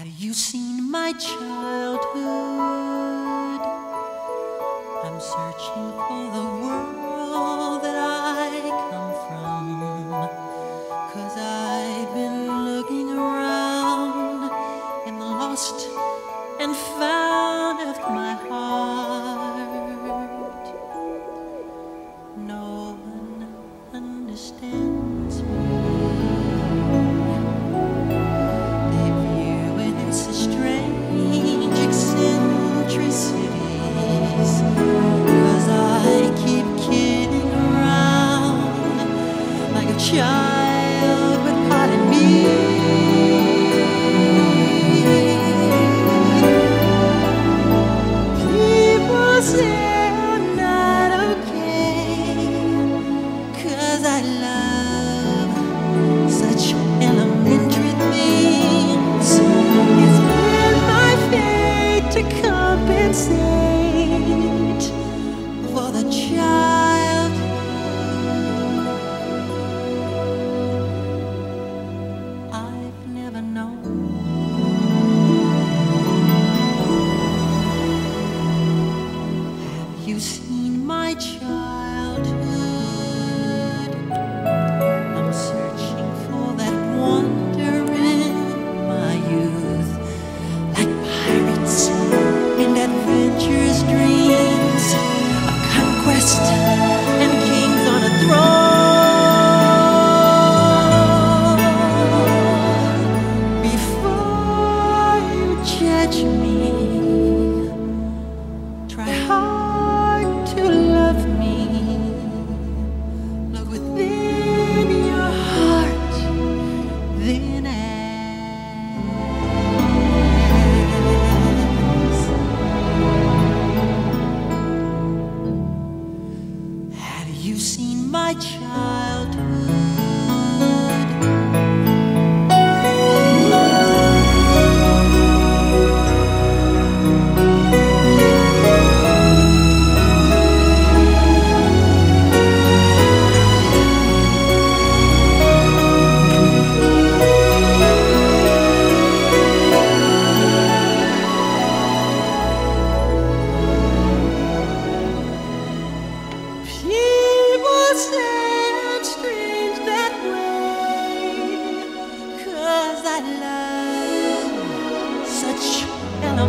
Had you seen my childhood? I'm searching for the world that I come from. Cause I've been looking around and lost and found of my heart. child, heart and me. my child.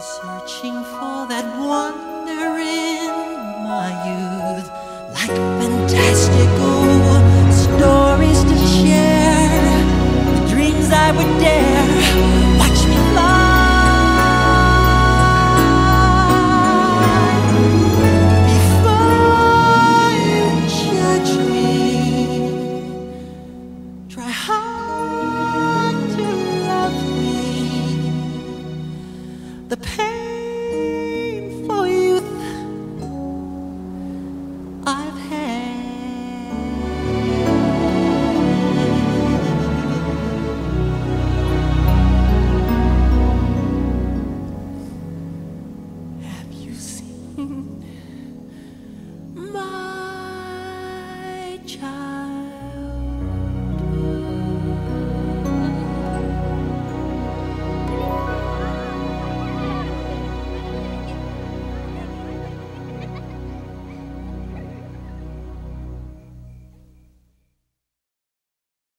searching for that one. Hey.